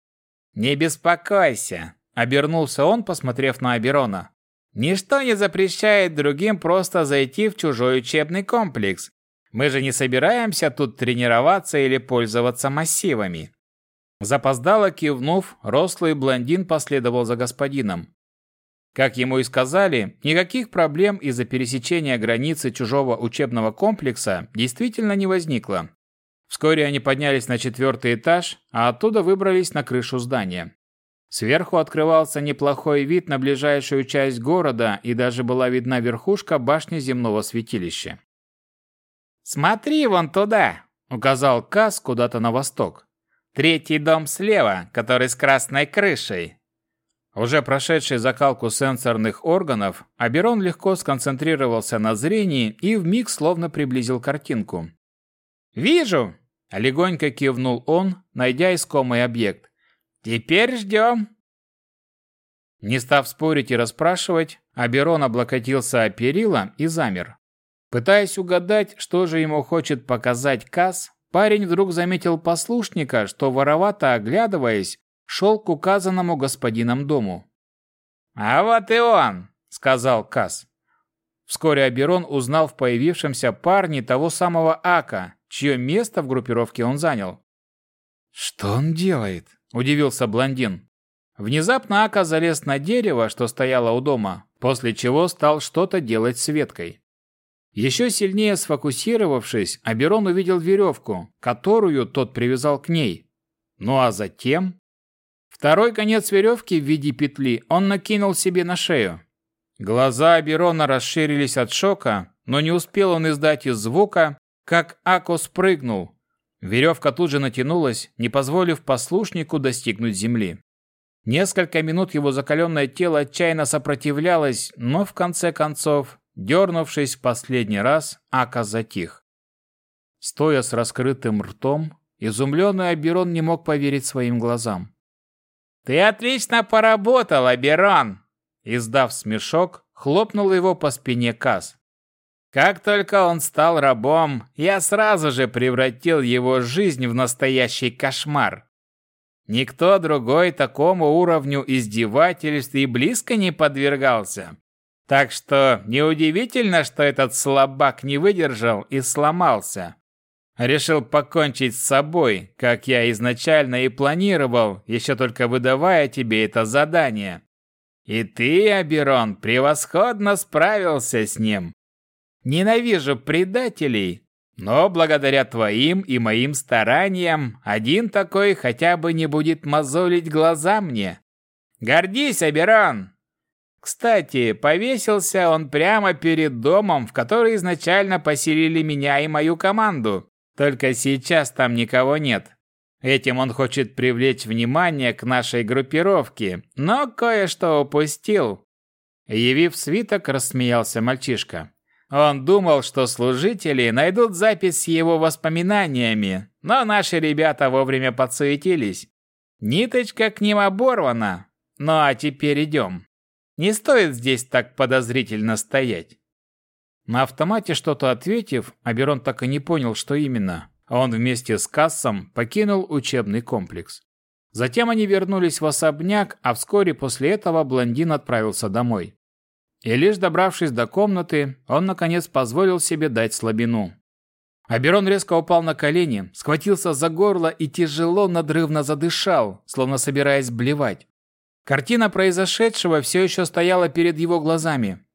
«Не беспокойся», — обернулся он, посмотрев на Аберона. «Ничто не запрещает другим просто зайти в чужой учебный комплекс. Мы же не собираемся тут тренироваться или пользоваться массивами. Запоздало кивнув, рослый блондин последовал за господином. Как ему и сказали, никаких проблем из-за пересечения границы чужого учебного комплекса действительно не возникло. Вскоре они поднялись на четвертый этаж, а оттуда выбрались на крышу здания. Сверху открывался неплохой вид на ближайшую часть города и даже была видна верхушка башни земного святилища. «Смотри вон туда!» – указал Кас куда-то на восток. Третий дом слева, который с красной крышей. Уже прошедший закалку сенсорных органов, Аберон легко сконцентрировался на зрении и вмиг словно приблизил картинку. «Вижу!» – легонько кивнул он, найдя искомый объект. «Теперь ждем!» Не став спорить и расспрашивать, Аберон облокотился о перила и замер. Пытаясь угадать, что же ему хочет показать Касс, Парень вдруг заметил послушника, что воровато оглядываясь, шел к указанному господином дому. «А вот и он!» — сказал Кас. Вскоре Аберон узнал в появившемся парне того самого Ака, чье место в группировке он занял. «Что он делает?» – удивился блондин. Внезапно Ака залез на дерево, что стояло у дома, после чего стал что-то делать с веткой. Еще сильнее сфокусировавшись, Аберон увидел веревку, которую тот привязал к ней. Ну а затем... Второй конец веревки в виде петли он накинул себе на шею. Глаза Аберона расширились от шока, но не успел он издать и звука, как Ако спрыгнул. Веревка тут же натянулась, не позволив послушнику достигнуть земли. Несколько минут его закаленное тело отчаянно сопротивлялось, но в конце концов дернувшись в последний раз, Ака затих. Стоя с раскрытым ртом, изумленный Аберон не мог поверить своим глазам. «Ты отлично поработал, Аберон!» Издав смешок, хлопнул его по спине Каз. Как только он стал рабом, я сразу же превратил его жизнь в настоящий кошмар. Никто другой такому уровню издевательств и близко не подвергался. Так что неудивительно, что этот слабак не выдержал и сломался. Решил покончить с собой, как я изначально и планировал, еще только выдавая тебе это задание. И ты, Аберон, превосходно справился с ним. Ненавижу предателей, но благодаря твоим и моим стараниям один такой хотя бы не будет мозолить глаза мне. Гордись, Аберон! Кстати, повесился он прямо перед домом, в который изначально поселили меня и мою команду. Только сейчас там никого нет. Этим он хочет привлечь внимание к нашей группировке, но кое-что упустил. Явив свиток, рассмеялся мальчишка. Он думал, что служители найдут запись с его воспоминаниями, но наши ребята вовремя подсуетились. Ниточка к ним оборвана. Ну а теперь идем. Не стоит здесь так подозрительно стоять. На автомате что-то ответив, Аберон так и не понял, что именно. Он вместе с Кассом покинул учебный комплекс. Затем они вернулись в особняк, а вскоре после этого блондин отправился домой. И лишь добравшись до комнаты, он наконец позволил себе дать слабину. Аберон резко упал на колени, схватился за горло и тяжело надрывно задышал, словно собираясь блевать. Картина произошедшего все еще стояла перед его глазами.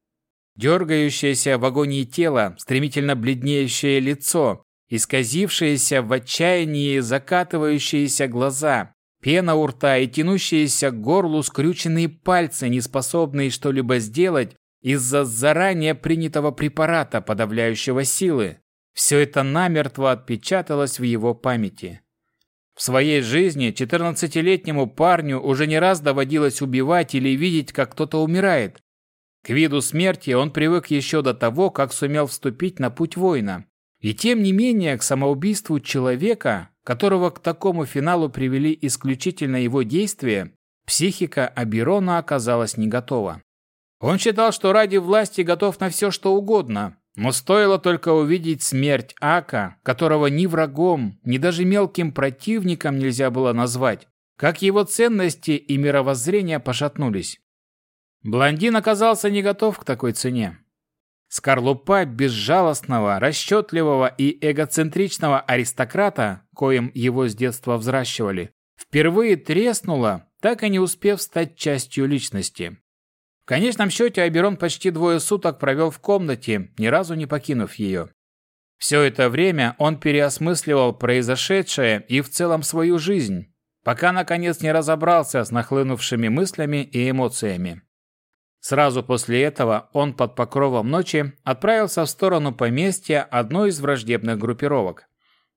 Дергающееся в агонии тело, стремительно бледнеющее лицо, исказившиеся в отчаянии закатывающиеся глаза, Пена у рта и тянущиеся к горлу скрюченные пальцы, не способные что-либо сделать из-за заранее принятого препарата, подавляющего силы. Все это намертво отпечаталось в его памяти. В своей жизни 14-летнему парню уже не раз доводилось убивать или видеть, как кто-то умирает. К виду смерти он привык еще до того, как сумел вступить на путь воина. И тем не менее к самоубийству человека, которого к такому финалу привели исключительно его действия, психика Аберона оказалась не готова. Он считал, что ради власти готов на все, что угодно, но стоило только увидеть смерть Ака, которого ни врагом, ни даже мелким противником нельзя было назвать, как его ценности и мировоззрение пошатнулись. Блондин оказался не готов к такой цене. Скорлупа безжалостного, расчетливого и эгоцентричного аристократа, коим его с детства взращивали, впервые треснула, так и не успев стать частью личности. В конечном счете Аберон почти двое суток провел в комнате, ни разу не покинув ее. Все это время он переосмысливал произошедшее и в целом свою жизнь, пока наконец не разобрался с нахлынувшими мыслями и эмоциями. Сразу после этого он под покровом ночи отправился в сторону поместья одной из враждебных группировок.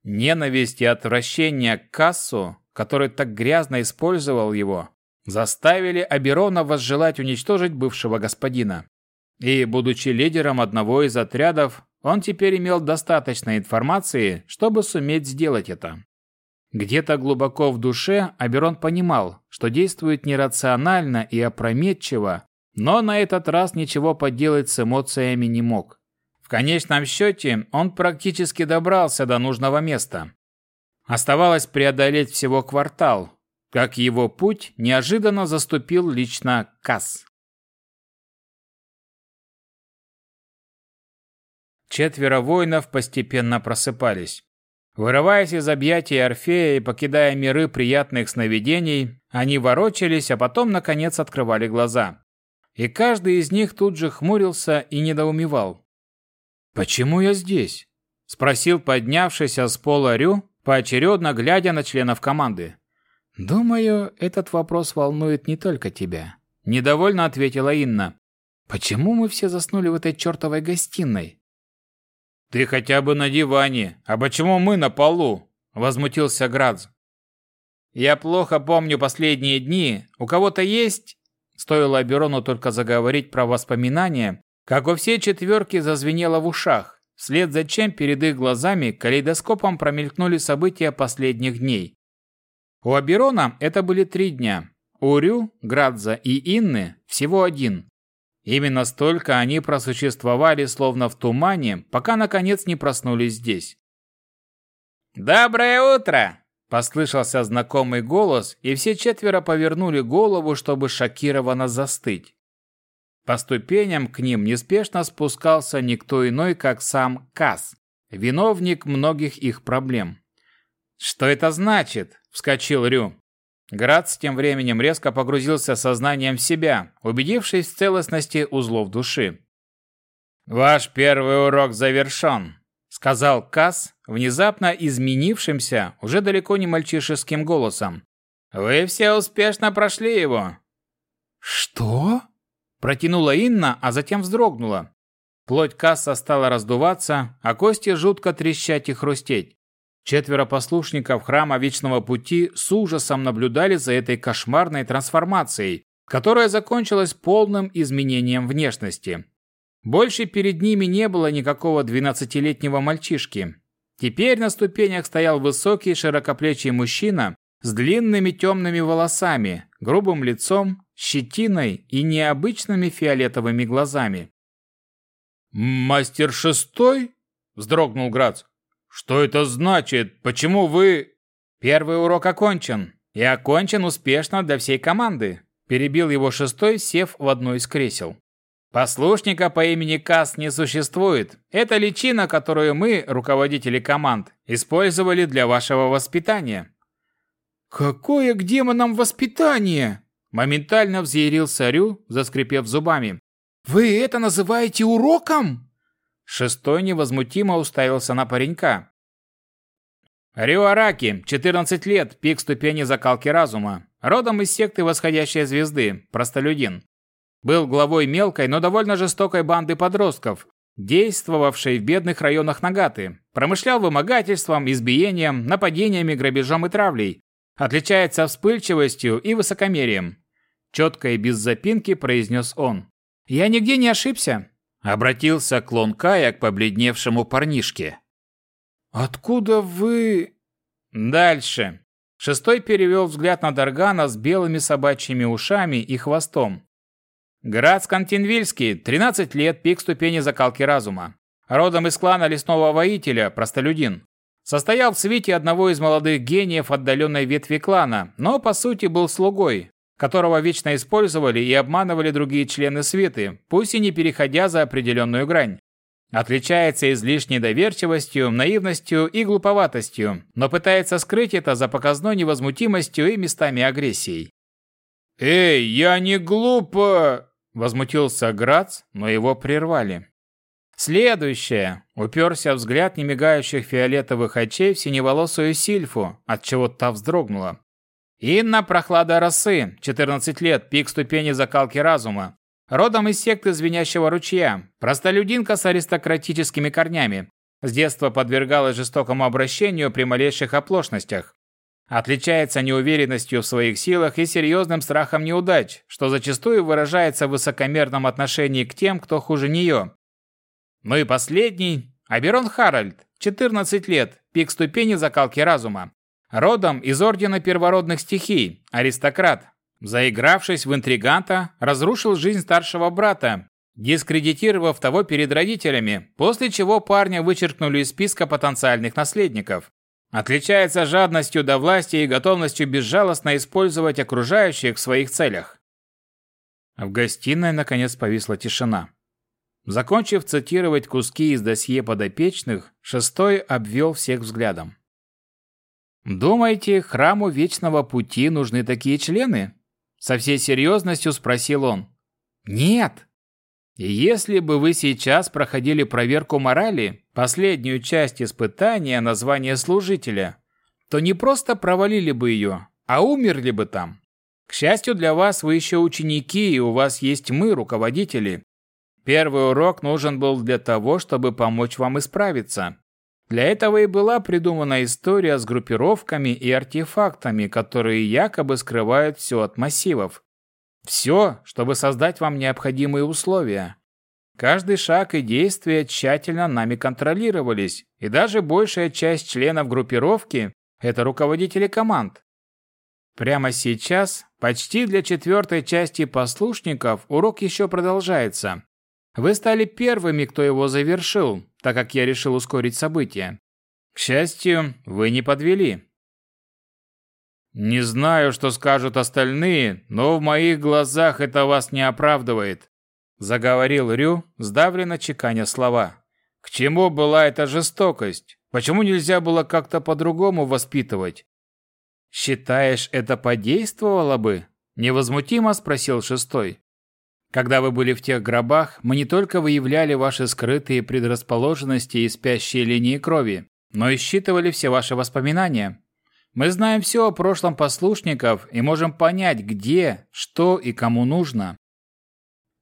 Ненависть и отвращение к Кассу, который так грязно использовал его, заставили Аберона возжелать уничтожить бывшего господина. И, будучи лидером одного из отрядов, он теперь имел достаточно информации, чтобы суметь сделать это. Где-то глубоко в душе Аберон понимал, что действует нерационально и опрометчиво, но на этот раз ничего поделать с эмоциями не мог. В конечном счете он практически добрался до нужного места. Оставалось преодолеть всего квартал, как его путь неожиданно заступил лично Касс. Четверо воинов постепенно просыпались. Вырываясь из объятий Орфея и покидая миры приятных сновидений, они ворочались, а потом, наконец, открывали глаза и каждый из них тут же хмурился и недоумевал. «Почему я здесь?» – спросил поднявшийся с пола Рю, поочередно глядя на членов команды. «Думаю, этот вопрос волнует не только тебя», – недовольно ответила Инна. «Почему мы все заснули в этой чертовой гостиной?» «Ты хотя бы на диване, а почему мы на полу?» – возмутился Градз. «Я плохо помню последние дни. У кого-то есть Стоило Аберону только заговорить про воспоминания, Как у всей четверки зазвенело в ушах, вслед за чем перед их глазами калейдоскопом промелькнули события последних дней. У Аберона это были три дня, у Рю, Градза и Инны всего один. Именно столько они просуществовали словно в тумане, пока наконец не проснулись здесь. «Доброе утро!» – послышался знакомый голос, и все четверо повернули голову, чтобы шокированно застыть. По ступеням к ним неспешно спускался никто иной, как сам Кас, виновник многих их проблем. «Что это значит?» – вскочил Рю. Грац тем временем резко погрузился сознанием в себя, убедившись в целостности узлов души. «Ваш первый урок завершен», — сказал Касс, внезапно изменившимся, уже далеко не мальчишеским голосом. «Вы все успешно прошли его». «Что?» – протянула Инна, а затем вздрогнула. Плоть Касса стала раздуваться, а кости жутко трещать и хрустеть. Четверо послушников храма Вечного Пути с ужасом наблюдали за этой кошмарной трансформацией, которая закончилась полным изменением внешности. Больше перед ними не было никакого двенадцатилетнего мальчишки. Теперь на ступенях стоял высокий широкоплечий мужчина с длинными темными волосами, грубым лицом, щетиной и необычными фиолетовыми глазами. «Мастер шестой?» – вздрогнул Грац. «Что это значит? Почему вы...» «Первый урок окончен. И окончен успешно для всей команды», – перебил его шестой, сев в одно из кресел. «Послушника по имени Кас не существует. Это личина, которую мы, руководители команд, использовали для вашего воспитания». «Какое к демонам воспитание?» Моментально взъярился Рю, заскрипев зубами. «Вы это называете уроком?» Шестой невозмутимо уставился на паренька. Риуараки, 14 лет, пик ступени закалки разума. Родом из секты Восходящей Звезды, простолюдин. Был главой мелкой, но довольно жестокой банды подростков, действовавшей в бедных районах Нагаты. Промышлял вымогательством, избиением, нападениями, грабежом и травлей. Отличается вспыльчивостью и высокомерием. Четко и без запинки произнес он. «Я нигде не ошибся. Обратился клон Кая к побледневшему парнишке. «Откуда вы...» «Дальше». Шестой перевел взгляд на Даргана с белыми собачьими ушами и хвостом. Град Скантинвильский, 13 лет, пик ступени закалки разума. Родом из клана лесного воителя, простолюдин. Состоял в свите одного из молодых гениев отдаленной ветви клана, но по сути был слугой, которого вечно использовали и обманывали другие члены свиты, пусть и не переходя за определенную грань. Отличается излишней доверчивостью, наивностью и глуповатостью, но пытается скрыть это за показной невозмутимостью и местами агрессией. «Эй, я не глупо!» – возмутился Грац, но его прервали. Следующее. Уперся взгляд немигающих фиолетовых очей в синеволосую сильфу, от чего та вздрогнула. Инна Прохлада Росы, 14 лет, пик ступени закалки разума. Родом из секты Звенящего ручья, простолюдинка с аристократическими корнями. С детства подвергалась жестокому обращению при малейших оплошностях. Отличается неуверенностью в своих силах и серьезным страхом неудач, что зачастую выражается в высокомерном отношении к тем, кто хуже нее. Ну и последний – Аберон Харальд, 14 лет, пик ступени закалки разума. Родом из Ордена Первородных Стихий, аристократ. Заигравшись в интриганта, разрушил жизнь старшего брата, дискредитировав того перед родителями, после чего парня вычеркнули из списка потенциальных наследников. Отличается жадностью до власти и готовностью безжалостно использовать окружающих в своих целях. В гостиной наконец повисла тишина. Закончив цитировать куски из досье подопечных, шестой обвел всех взглядом. «Думаете, храму Вечного Пути нужны такие члены?» Со всей серьезностью спросил он. «Нет. если бы вы сейчас проходили проверку морали, последнюю часть испытания названия служителя, то не просто провалили бы ее, а умерли бы там. К счастью для вас, вы еще ученики, и у вас есть мы, руководители. Первый урок нужен был для того, чтобы помочь вам исправиться. Для этого и была придумана история с группировками и артефактами, которые якобы скрывают все от массивов. Все, чтобы создать вам необходимые условия. Каждый шаг и действие тщательно нами контролировались, и даже большая часть членов группировки – это руководители команд. Прямо сейчас, почти для четвертой части послушников, урок еще продолжается. Вы стали первыми, кто его завершил, так как я решил ускорить события. К счастью, вы не подвели. Не знаю, что скажут остальные, но в моих глазах это вас не оправдывает, заговорил Рю, сдавленно чеканя слова. К чему была эта жестокость? Почему нельзя было как-то по-другому воспитывать? Считаешь, это подействовало бы? невозмутимо спросил шестой. Когда вы были в тех гробах, мы не только выявляли ваши скрытые предрасположенности и спящие линии крови, но и считывали все ваши воспоминания. Мы знаем все о прошлом послушников и можем понять, где, что и кому нужно.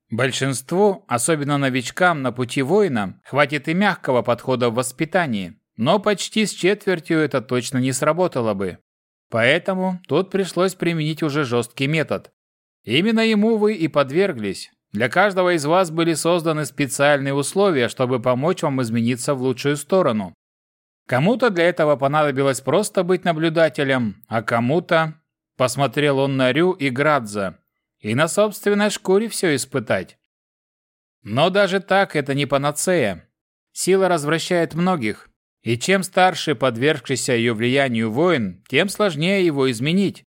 Большинству, особенно новичкам на пути воина, хватит и мягкого подхода в воспитании, но почти с четвертью это точно не сработало бы. Поэтому тут пришлось применить уже жесткий метод. Именно ему вы и подверглись. Для каждого из вас были созданы специальные условия, чтобы помочь вам измениться в лучшую сторону. Кому-то для этого понадобилось просто быть наблюдателем, а кому-то... Посмотрел он на Рю и Градза. И на собственной шкуре все испытать. Но даже так это не панацея. Сила развращает многих. И чем старше подвергшийся ее влиянию воин, тем сложнее его изменить.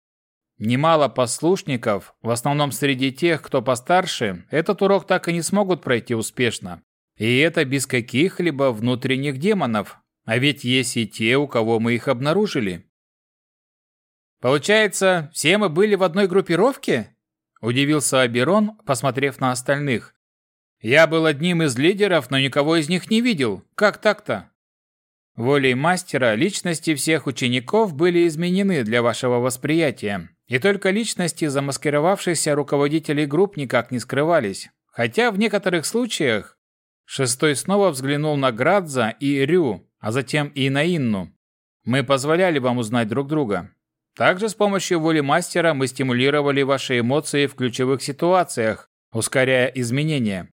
Немало послушников, в основном среди тех, кто постарше, этот урок так и не смогут пройти успешно. И это без каких-либо внутренних демонов, а ведь есть и те, у кого мы их обнаружили. Получается, все мы были в одной группировке? Удивился Аберон, посмотрев на остальных. Я был одним из лидеров, но никого из них не видел. Как так-то? Волей мастера личности всех учеников были изменены для вашего восприятия, и только личности замаскировавшихся руководителей групп никак не скрывались. Хотя в некоторых случаях Шестой снова взглянул на Градза и Рю, а затем и на Инну. Мы позволяли вам узнать друг друга. Также с помощью воли мастера мы стимулировали ваши эмоции в ключевых ситуациях, ускоряя изменения.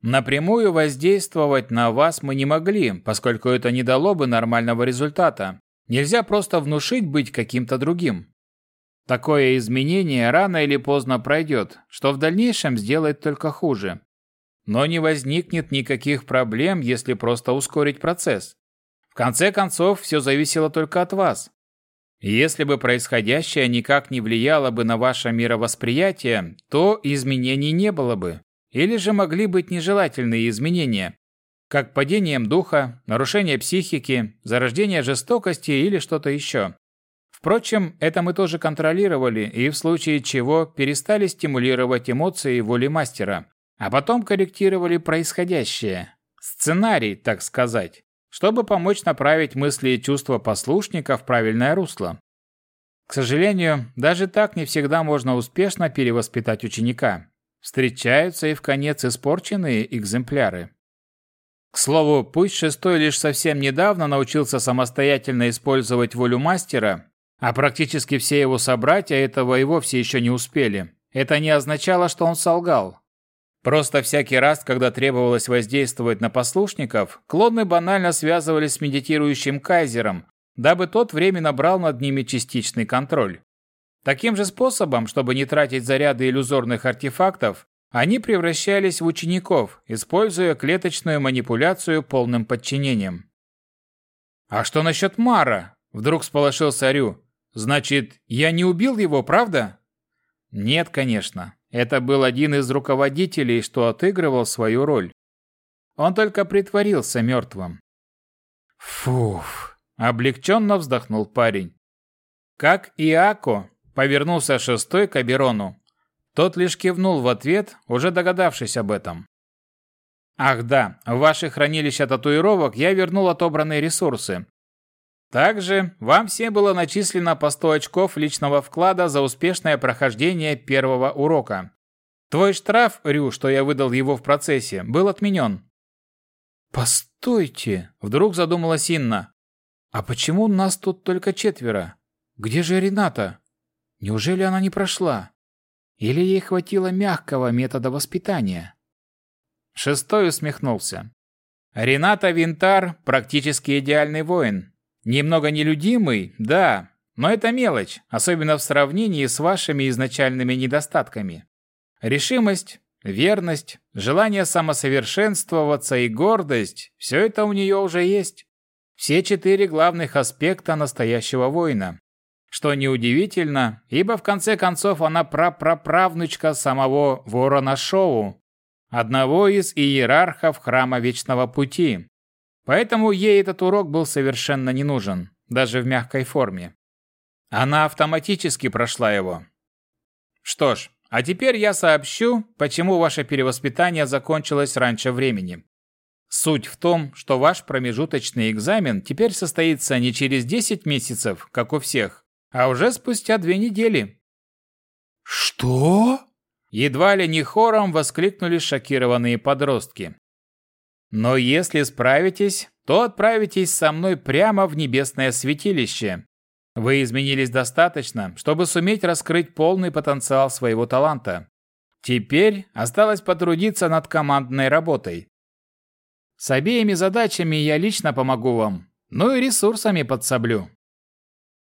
Напрямую воздействовать на вас мы не могли, поскольку это не дало бы нормального результата. Нельзя просто внушить быть каким-то другим. Такое изменение рано или поздно пройдет, что в дальнейшем сделает только хуже но не возникнет никаких проблем, если просто ускорить процесс. В конце концов, все зависело только от вас. Если бы происходящее никак не влияло бы на ваше мировосприятие, то изменений не было бы. Или же могли быть нежелательные изменения, как падением духа, нарушение психики, зарождение жестокости или что-то еще. Впрочем, это мы тоже контролировали и в случае чего перестали стимулировать эмоции воли мастера, а потом корректировали происходящее. Сценарий, так сказать, чтобы помочь направить мысли и чувства послушника в правильное русло. К сожалению, даже так не всегда можно успешно перевоспитать ученика. Встречаются и в конец испорченные экземпляры. К слову, пусть шестой лишь совсем недавно научился самостоятельно использовать волю мастера, а практически все его собратья этого и вовсе еще не успели. Это не означало, что он солгал. Просто всякий раз, когда требовалось воздействовать на послушников, клоны банально связывались с медитирующим кайзером, дабы тот временно брал над ними частичный контроль. Таким же способом, чтобы не тратить заряды иллюзорных артефактов, они превращались в учеников, используя клеточную манипуляцию полным подчинением. «А что насчет Мара?» – вдруг сполошился Рю. «Значит, я не убил его, правда?» «Нет, конечно. Это был один из руководителей, что отыгрывал свою роль. Он только притворился мертвым. Фуф, облегченно вздохнул парень. Как и Ако, повернулся шестой к Аберону. Тот лишь кивнул в ответ, уже догадавшись об этом. Ах да, в ваше хранилище татуировок я вернул отобранные ресурсы. Также вам всем было начислено по 100 очков личного вклада за успешное прохождение первого урока. Твой штраф, Рю, что я выдал его в процессе, был отменен. Постойте, вдруг задумалась Инна. А почему нас тут только четверо? Где же Рената? Неужели она не прошла? Или ей хватило мягкого метода воспитания? Шестой усмехнулся. Рената Винтар практически идеальный воин. Немного нелюдимый, да, но это мелочь, особенно в сравнении с вашими изначальными недостатками. Решимость, верность, желание самосовершенствоваться и гордость – все это у нее уже есть. Все четыре главных аспекта настоящего воина. Что неудивительно, ибо в конце концов она прапраправнучка самого Ворона Шоу, одного из иерархов Храма Вечного Пути. Поэтому ей этот урок был совершенно не нужен, даже в мягкой форме. Она автоматически прошла его. Что ж, а теперь я сообщу, почему ваше перевоспитание закончилось раньше времени. Суть в том, что ваш промежуточный экзамен теперь состоится не через 10 месяцев, как у всех, а уже спустя две недели. Что? Едва ли не хором воскликнули шокированные подростки. Но если справитесь, то отправитесь со мной прямо в небесное святилище. Вы изменились достаточно, чтобы суметь раскрыть полный потенциал своего таланта. Теперь осталось потрудиться над командной работой. С обеими задачами я лично помогу вам, ну и ресурсами подсоблю.